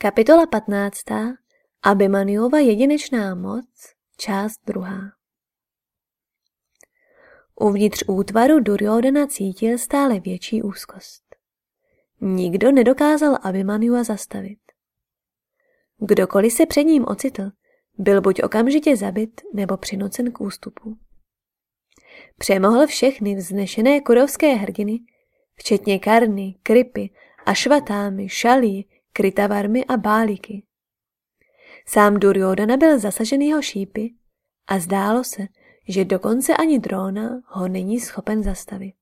Kapitola 15. Abimaniova jedinečná moc, část druhá. Uvnitř útvaru Duryodhana cítil stále větší úzkost. Nikdo nedokázal Abimaniua zastavit. Kdokoliv se před ním ocitl, byl buď okamžitě zabit nebo přinucen k ústupu. Přemohl všechny vznešené kurovské hrdiny, včetně Karny, Kripy, Ašvatámy, Šalí, Krytavarmy a Báliky. Sám Duryodhana byl zasažen jeho šípy a zdálo se, že dokonce ani dróna ho není schopen zastavit.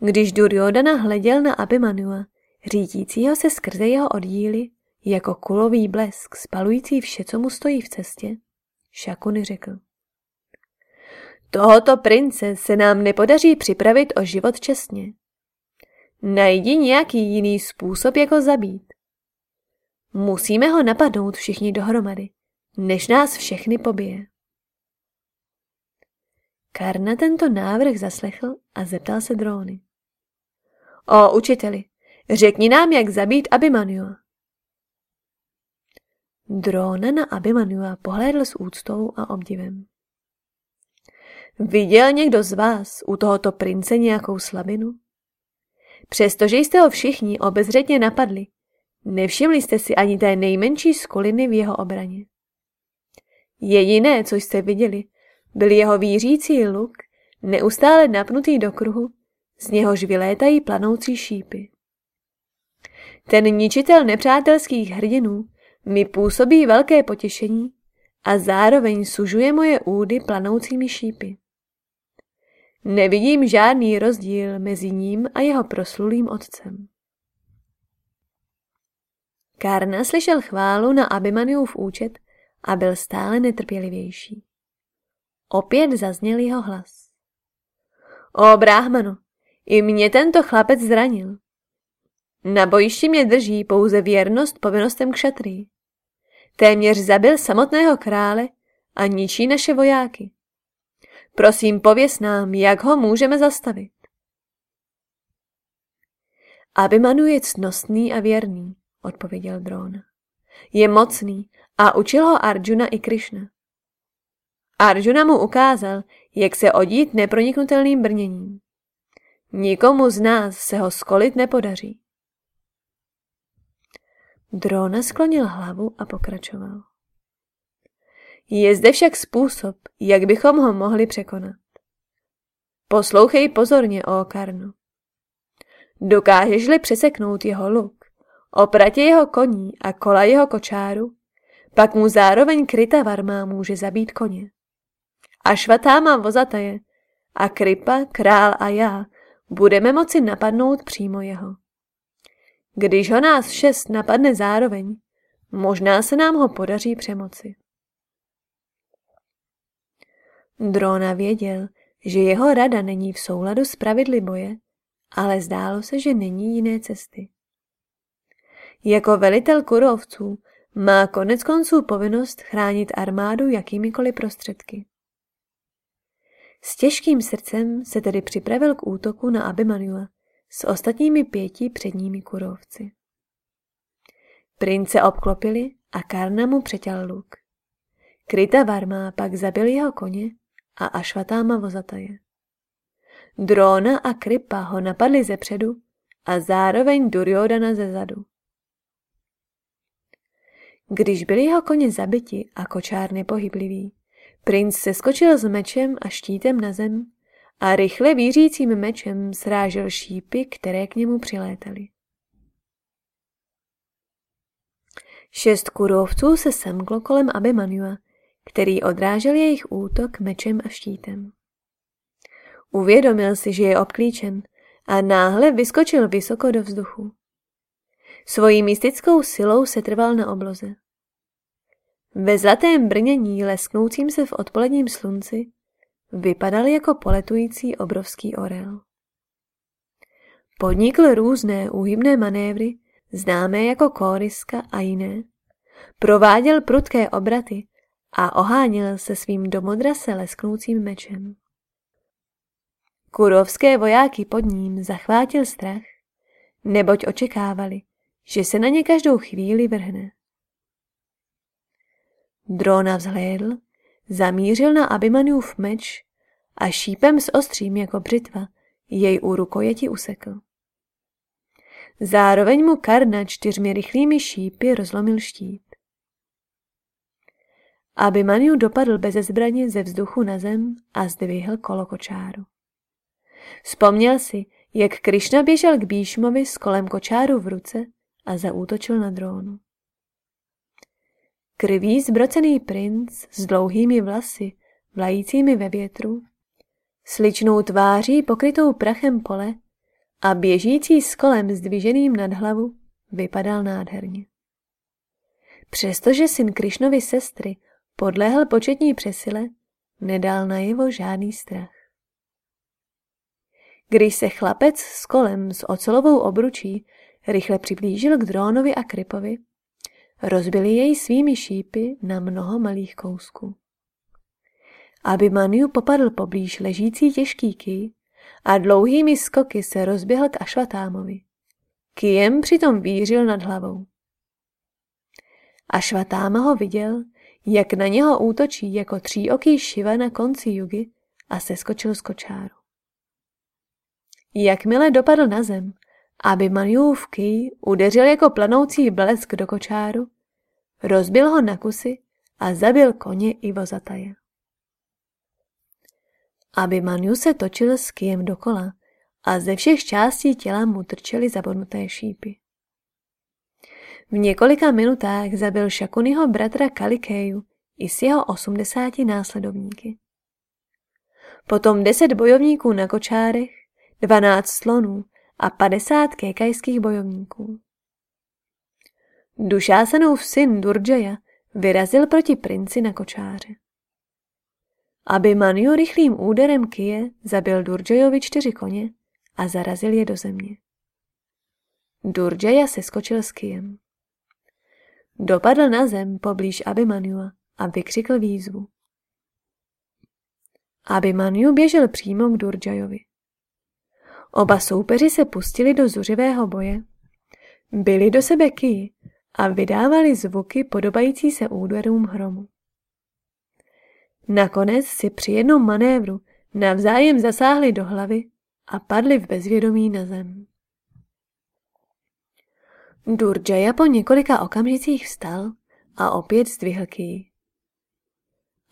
Když Duryodhana hleděl na Abimanua, řídícího se skrze jeho oddíly, jako kulový blesk spalující vše, co mu stojí v cestě, Šakuny řekl. Tohoto prince se nám nepodaří připravit o život čestně. Najdi nějaký jiný způsob, jak ho zabít. Musíme ho napadnout všichni dohromady, než nás všechny pobije. Karna tento návrh zaslechl a zeptal se dróny. O učiteli, řekni nám, jak zabít Abimanua. Dróna na Abimanua pohlédl s úctou a obdivem. Viděl někdo z vás u tohoto prince nějakou slabinu? Přestože jste ho všichni obezřetně napadli, nevšimli jste si ani té nejmenší skoliny v jeho obraně. Jediné, co jste viděli, byl jeho vířící luk, neustále napnutý do kruhu, z něhož vylétají planoucí šípy. Ten ničitel nepřátelských hrdinů mi působí velké potěšení a zároveň sužuje moje údy planoucími šípy. Nevidím žádný rozdíl mezi ním a jeho proslulým otcem. Karna slyšel chválu na Abimaniův účet a byl stále netrpělivější. Opět zazněl jeho hlas. O bráhmano, i mě tento chlapec zranil. Na bojišti mě drží pouze věrnost povinnostem k šatří. Téměř zabil samotného krále a ničí naše vojáky. Prosím, pověs nám, jak ho můžeme zastavit. Abimanu je cnostný a věrný, odpověděl Drona. Je mocný a učil ho Arjuna i Krishna. Arjuna mu ukázal, jak se odít neproniknutelným brněním. Nikomu z nás se ho skolit nepodaří. Drona sklonil hlavu a pokračoval. Je zde však způsob, jak bychom ho mohli překonat. Poslouchej pozorně, o Karno. Dokážeš-li přeseknout jeho luk, opratě jeho koní a kola jeho kočáru, pak mu zároveň kryta varma může zabít koně. A švatáma vozataje a Kripa, král a já budeme moci napadnout přímo jeho. Když ho nás šest napadne zároveň, možná se nám ho podaří přemoci. Drona věděl, že jeho rada není v souladu s pravidly boje, ale zdálo se, že není jiné cesty. Jako velitel kurovců má konec konců povinnost chránit armádu jakýmikoliv prostředky. S těžkým srdcem se tedy připravil k útoku na Abimanua s ostatními pěti předními kurovci. Prince obklopili a Karna mu přetěl luk. Kryta Varma pak zabil jeho koně a Ašvatáma vozataje. Drona a Kripa ho napadli ze předu a zároveň Duryodana ze zadu. Když byli jeho koně zabiti a kočár nepohyblivý, princ se skočil s mečem a štítem na zem a rychle vířícím mečem srážel šípy, které k němu přilétaly. Šest kurovců se semklo kolem Abimanua který odrážel jejich útok mečem a štítem. Uvědomil si, že je obklíčen a náhle vyskočil vysoko do vzduchu. Svojí mystickou silou se trval na obloze. Ve zlatém brnění lesknoucím se v odpoledním slunci vypadal jako poletující obrovský orel. Podnikl různé úhybné manévry, známé jako kóryska a jiné. Prováděl prudké obraty a oháněl se svým domodrase lesknoucím mečem. Kurovské vojáky pod ním zachvátil strach, neboť očekávali, že se na ně každou chvíli vrhne. Drona vzhlédl, zamířil na Abimaniův meč a šípem s ostřím jako břitva jej u rukojeti usekl. Zároveň mu Karna čtyřmi rychlými šípy rozlomil štít. Abimaniu dopadl bez zbraně ze vzduchu na zem a zdvihl kolo kočáru. Vzpomněl si, jak Krišna běžel k Bíšmovi s kolem kočáru v ruce a zaútočil na drónu. Krvý zbrocený princ s dlouhými vlasy, vlajícími ve větru, sličnou tváří pokrytou prachem pole a běžící s kolem zdviženým nad hlavu vypadal nádherně. Přestože syn Krišnovy sestry podlehl početní přesile, nedal najevo žádný strach. Když se chlapec s kolem s ocelovou obručí rychle přiblížil k drónovi a krypovi, rozbili jej svými šípy na mnoho malých kousků. Aby Maniu popadl poblíž ležící těžký ký a dlouhými skoky se rozběhl k Ašvatámovi. Kijem přitom vířil nad hlavou. Ašvatáma ho viděl, jak na něho útočí jako tříoký šiva na konci jugy a seskočil z kočáru. Jakmile dopadl na zem, aby Maniův ký udeřil jako planoucí blesk do kočáru, rozbil ho na kusy a zabil koně i vozataje. Aby Manu se točil s kyjem dokola a ze všech částí těla mu trčely zabodnuté šípy. V několika minutách zabil Šakuniho bratra Kalikeju i s jeho osmdesáti následovníky. Potom deset bojovníků na kočárech, dvanáct slonů a padesát kékajských bojovníků. Dušásanův syn Durjaya vyrazil proti princi na kočáře. Aby Manju rychlým úderem kije zabil Durjayovi čtyři koně a zarazil je do země. Durjaya se skočil s kijem. Dopadl na zem poblíž Abimanua a vykřikl výzvu. Abimanju běžel přímo k Durjayovi. Oba soupeři se pustili do zuřivého boje, byli do sebe ký a vydávali zvuky podobající se úderům hromu. Nakonec si při jednom manévru navzájem zasáhli do hlavy a padli v bezvědomí na zem. Durjaya po několika okamžicích vstal a opět zdvihl ký.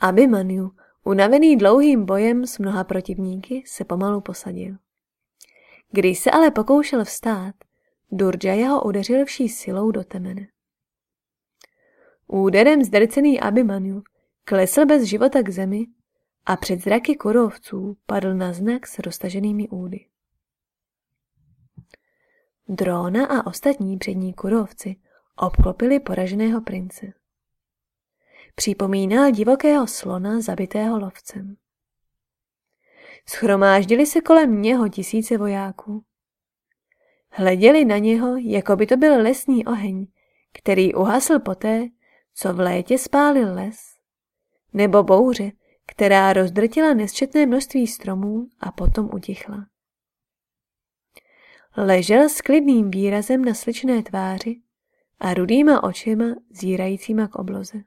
Abhimanyu, unavený dlouhým bojem s mnoha protivníky, se pomalu posadil. Když se ale pokoušel vstát, Durjaya ho udeřil vší silou do temene. Úderem zdrcený Abhimanyu klesl bez života k zemi a před zraky kurovců padl na znak s roztaženými údy. Dróna a ostatní přední kurovci obklopili poraženého prince. Připomínal divokého slona zabitého lovcem. Schromáždili se kolem něho tisíce vojáků. Hleděli na něho, jako by to byl lesní oheň, který uhasl poté, co v létě spálil les, nebo bouře, která rozdrtila nesčetné množství stromů a potom utichla. Ležel s klidným výrazem na sličné tváři a rudýma očima zírajícíma k obloze.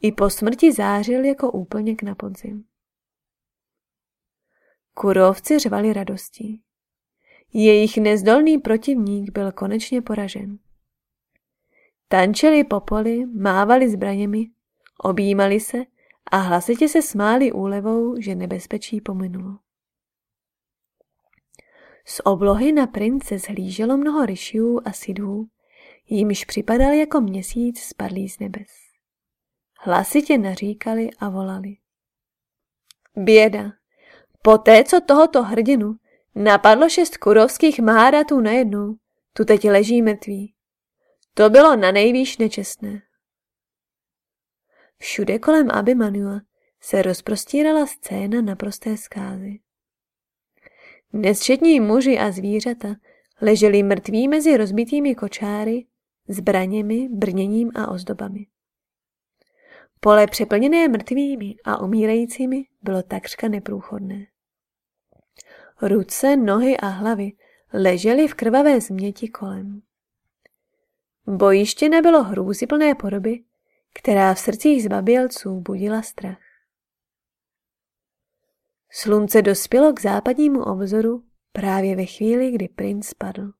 I po smrti zářil jako úplněk na podzim. Kurovci řvali radostí. Jejich nezdolný protivník byl konečně poražen. Tančili po poli, mávali zbraněmi, objímali se a hlasitě se smáli úlevou, že nebezpečí pominulo. Z oblohy na prince zhlíželo mnoho ryšiů a sidů, jimž připadal jako měsíc spadlý z nebes. Hlasitě naříkali a volali. Běda! Poté, co tohoto hrdinu napadlo šest kurovských maharatů najednou, tu teď leží mrtvý. To bylo na nejvýš nečestné. Všude kolem Abimanua se rozprostírala scéna naprosté zkázy. Nesčetní muži a zvířata leželi mrtví mezi rozbitými kočáry, zbraněmi, brněním a ozdobami. Pole přeplněné mrtvými a umírajícími bylo takřka neprůchodné. Ruce, nohy a hlavy ležely v krvavé změti kolem. Bojiště nebylo hrůzy plné podoby, která v srdcích zbabělců budila strach. Slunce dospělo k západnímu obzoru právě ve chvíli, kdy princ spadl.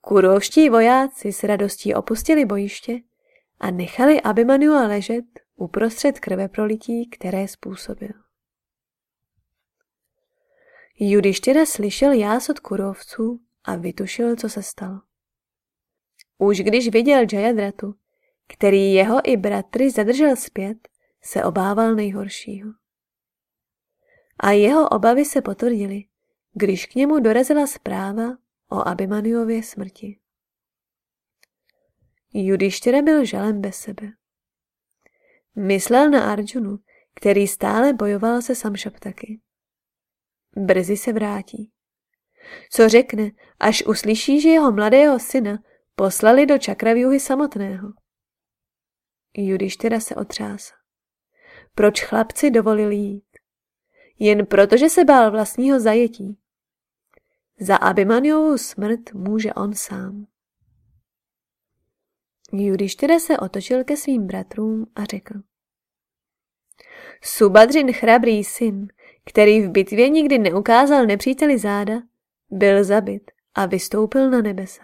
Kurovští vojáci s radostí opustili bojiště a nechali Abimanua ležet uprostřed krve prolití, které způsobil. Judištěra slyšel jás od kurovců a vytušil, co se stalo. Už když viděl Jayadratu, který jeho i bratry zadržel zpět, se obával nejhoršího. A jeho obavy se potvrdily, když k němu dorazila zpráva o Abimaniově smrti. Judištěra byl žalem bez sebe. Myslel na Arjunu, který stále bojoval se Samšaptaky. Brzy se vrátí. Co řekne, až uslyší, že jeho mladého syna poslali do čakraviuhy samotného? Judištěra se otřásá. Proč chlapci dovolili jít? Jen proto, že se bál vlastního zajetí. Za Abimaniovou smrt může on sám. Judištěra se otočil ke svým bratrům a řekl. Subadřin chrabrý syn, který v bitvě nikdy neukázal nepříteli záda, byl zabit a vystoupil na nebesa.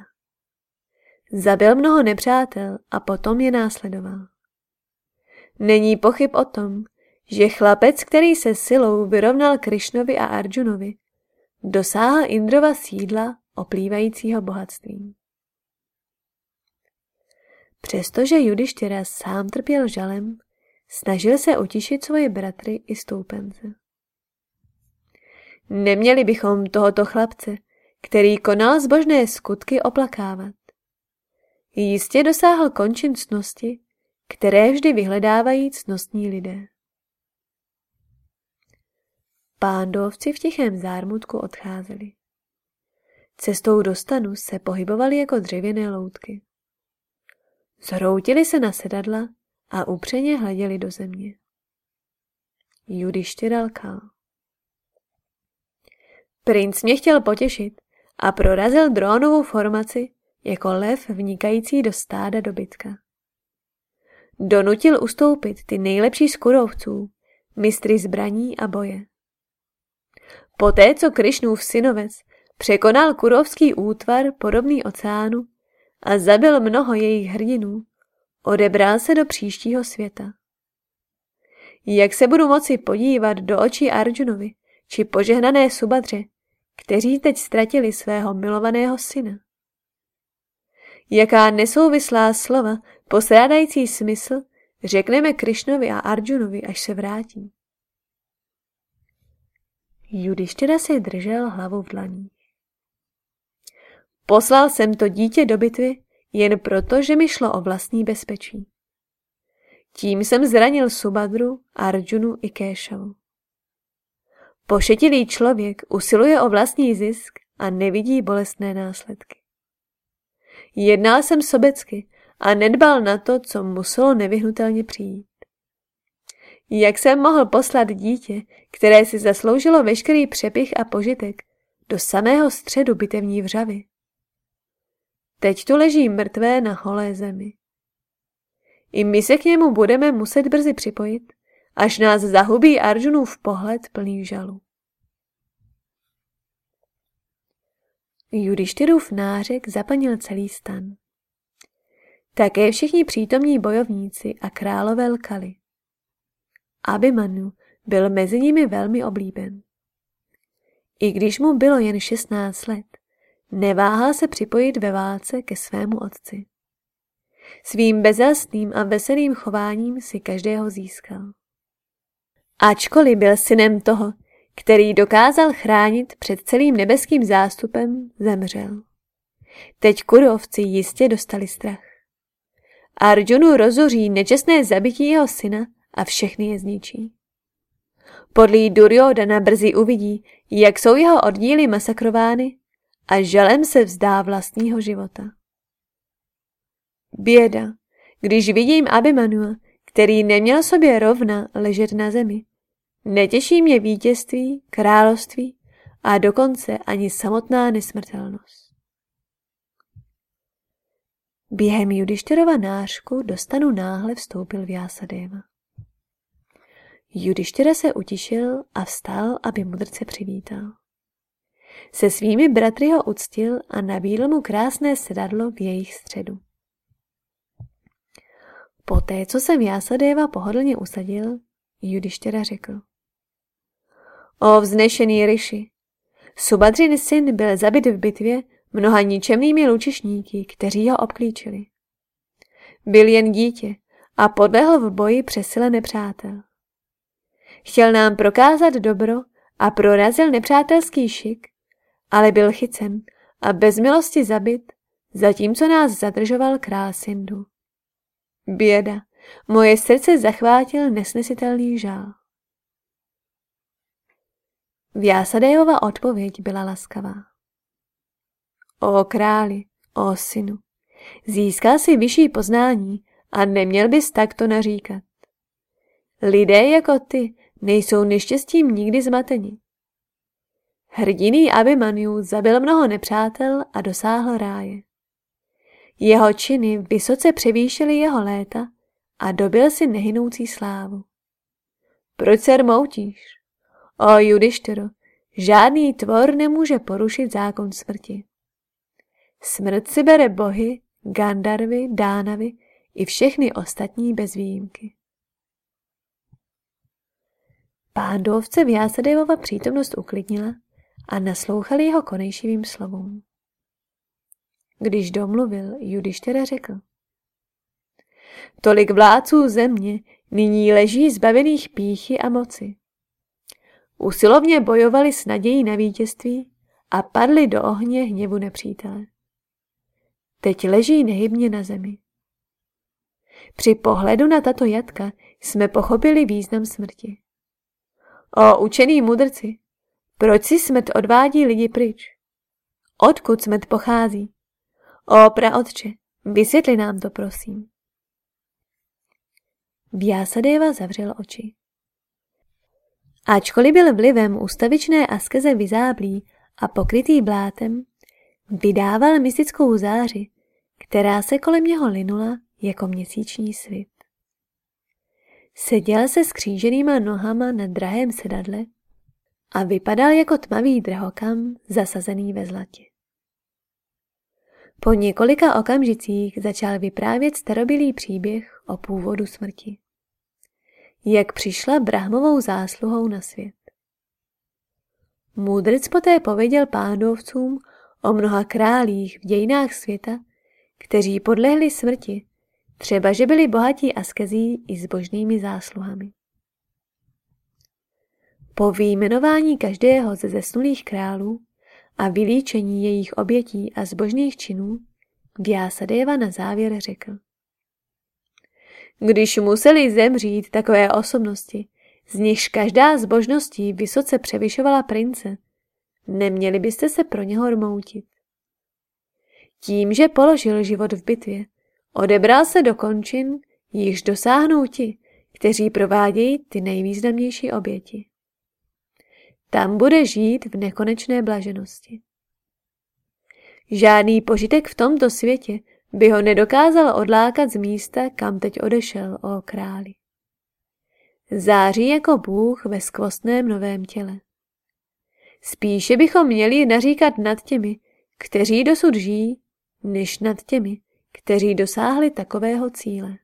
Zabil mnoho nepřátel a potom je následoval. Není pochyb o tom, že chlapec, který se silou vyrovnal Krišnovi a Arjunovi, dosáhl Indrova sídla oplývajícího bohatstvím. Přestože Judištěra sám trpěl žalem, snažil se utišit svoje bratry i stoupence. Neměli bychom tohoto chlapce, který konal zbožné skutky, oplakávat. Jistě dosáhl končin cnosti, které vždy vyhledávají cnostní lidé. Pándovci v tichém zármutku odcházeli. Cestou do stanu se pohybovali jako dřevěné loutky. Zhroutili se na sedadla a upřeně hleděli do země. Judiště dalkal. Princ mě chtěl potěšit a prorazil drónovou formaci jako lev vnikající do stáda dobytka. Donutil ustoupit ty nejlepší z kurovců, mistry zbraní a boje. Poté, co Krišnův synovec překonal kurovský útvar podobný oceánu a zabil mnoho jejich hrdinů, odebral se do příštího světa. Jak se budu moci podívat do očí Arjunovi či požehnané Subadře, kteří teď ztratili svého milovaného syna? Jaká nesouvislá slova, posrádající smysl, řekneme Krišnovi a Arjunovi, až se vrátí. Judištěra si držel hlavu v dlaních. Poslal jsem to dítě do bitvy jen proto, že mi šlo o vlastní bezpečí. Tím jsem zranil Subadru, Arjunu i Kéšavu. Pošetilý člověk usiluje o vlastní zisk a nevidí bolestné následky. Jednal jsem sobecky a nedbal na to, co muselo nevyhnutelně přijít. Jak jsem mohl poslat dítě, které si zasloužilo veškerý přepich a požitek, do samého středu bitevní vřavy? Teď tu leží mrtvé na holé zemi. I my se k němu budeme muset brzy připojit, až nás zahubí Arjunův pohled plný žalu. Judištyrův nářek zapanil celý stan. Také všichni přítomní bojovníci a králové lkali. Abimanu byl mezi nimi velmi oblíben. I když mu bylo jen 16 let, neváhal se připojit ve válce ke svému otci. Svým bezastným a veselým chováním si každého získal. Ačkoliv byl synem toho, který dokázal chránit před celým nebeským zástupem, zemřel. Teď kurovci jistě dostali strach. Arjunu rozuří nečestné zabití jeho syna a všechny je zničí. Podlý Duryodana brzy uvidí, jak jsou jeho oddíly masakrovány a žalem se vzdá vlastního života. Běda, když vidím Abimanua, který neměl sobě rovna ležet na zemi. Netěší mě vítězství, království a dokonce ani samotná nesmrtelnost. Během Judištěrova nářku do stanu náhle vstoupil Vyasadeva. Judištěra se utišil a vstal, aby mudrce přivítal. Se svými bratry ho uctil a nabídl mu krásné sedadlo v jejich středu. Poté, co se Vyasadeva pohodlně usadil, Judištěra řekl. O vznešený ryši, Subadřin syn byl zabit v bitvě mnoha ničemnými lučišníky, kteří ho obklíčili. Byl jen dítě a podlehl v boji přesile nepřátel. Chtěl nám prokázat dobro a prorazil nepřátelský šik, ale byl chycen a bez milosti zabit, zatímco nás zadržoval král Sindu. Běda, moje srdce zachvátil nesnesitelný žál. Vyasadejova odpověď byla laskavá. O králi, o synu, získal si vyšší poznání a neměl bys takto naříkat. Lidé jako ty nejsou neštěstím nikdy zmateni. Hrdiný Abimaniu zabil mnoho nepřátel a dosáhl ráje. Jeho činy vysoce převýšily jeho léta a dobil si nehynoucí slávu. Proč se rmoutíš? O Judištero, žádný tvor nemůže porušit zákon smrti. Smrt si bere bohy, Gandarvy, Dánavy i všechny ostatní bez výjimky. Pándovce Jásadevova přítomnost uklidnila a naslouchali jeho konejšivým slovům. Když domluvil, Judištěra řekl. Tolik vládců země nyní leží zbavených píchy a moci. Usilovně bojovali s nadějí na vítězství a padli do ohně hněvu nepřítele. Teď leží nehybně na zemi. Při pohledu na tato jatka jsme pochopili význam smrti. O učený mudrci, proč si smrt odvádí lidi pryč? Odkud smrt pochází? O praotče, vysvětli nám to, prosím. Vyasadeva zavřel oči. Ačkoliv byl vlivem ustavičné askeze vyzáblý a pokrytý blátem, vydával mystickou záři, která se kolem něho linula jako měsíční svit. Seděl se skříženýma nohama na drahém sedadle a vypadal jako tmavý drahokam zasazený ve zlatě. Po několika okamžicích začal vyprávět starobilý příběh o původu smrti. Jak přišla Brahmovou zásluhou na svět. Můdrc poté pověděl pándovcům o mnoha králích v dějinách světa, kteří podlehli smrti, třeba že byli bohatí askezí i zbožnými zásluhami. Po výjmenování každého ze zesnulých králů a vylíčení jejich obětí a zbožných činů, Vyasadeva na závěr řekl. Když museli zemřít takové osobnosti, z nichž každá zbožností vysoce převyšovala prince, neměli byste se pro něho rmoutit. Tím, že položil život v bitvě, odebral se do končin, již dosáhnou ti, kteří provádějí ty nejvýznamnější oběti. Tam bude žít v nekonečné blaženosti. Žádný požitek v tomto světě by ho nedokázal odlákat z místa, kam teď odešel, o králi. Září jako Bůh ve skvostném novém těle. Spíše bychom měli naříkat nad těmi, kteří dosud žijí, než nad těmi, kteří dosáhli takového cíle.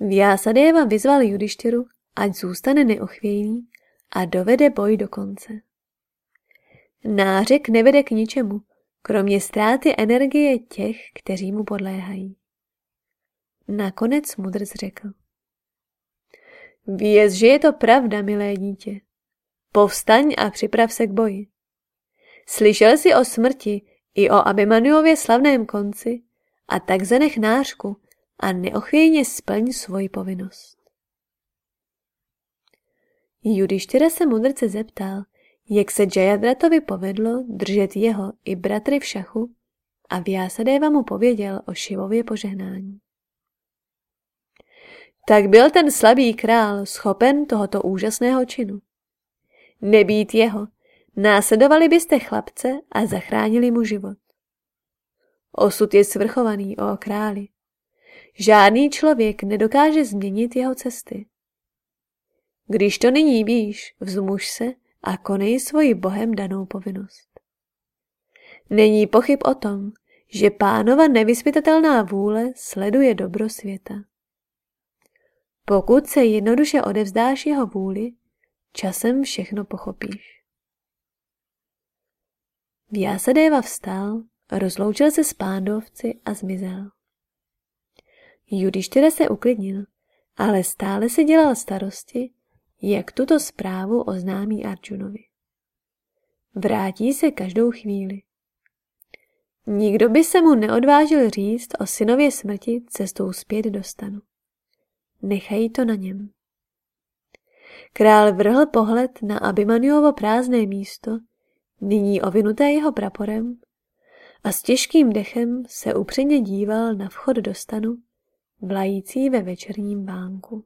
Vyasadeva vyzval Judištěru, ať zůstane neochvějný a dovede boj do konce. Nářek nevede k ničemu, kromě ztráty energie těch, kteří mu podléhají. Nakonec mudrc řekl. Věz, že je to pravda, milé dítě. Povstaň a připrav se k boji. Slyšel jsi o smrti i o Abimaniově slavném konci a tak zanech nářku a neochvějně splň svoji povinnost. Judištěra se mudrce zeptal, jak se Jayadratovi povedlo držet jeho i bratry v šachu a Vyasadeva mu pověděl o Šivově požehnání. Tak byl ten slabý král schopen tohoto úžasného činu. Nebýt jeho, následovali byste chlapce a zachránili mu život. Osud je svrchovaný o králi. Žádný člověk nedokáže změnit jeho cesty. Když to nyní víš, vzmuž se a konej svoji Bohem danou povinnost. Není pochyb o tom, že pánova nevyspytatelná vůle sleduje dobro světa. Pokud se jednoduše odevzdáš jeho vůli, časem všechno pochopíš. Vyasadeva vstal, rozloučil se s pándovci a zmizel. Judištyra se uklidnil, ale stále si dělal starosti, jak tuto zprávu oznámí Arjunovi. Vrátí se každou chvíli. Nikdo by se mu neodvážil říct o synově smrti cestou zpět do stanu. Nechají to na něm. Král vrhl pohled na Abimaniovo prázdné místo, nyní ovinuté jeho praporem, a s těžkým dechem se upředně díval na vchod do stanu, vlající ve večerním bánku.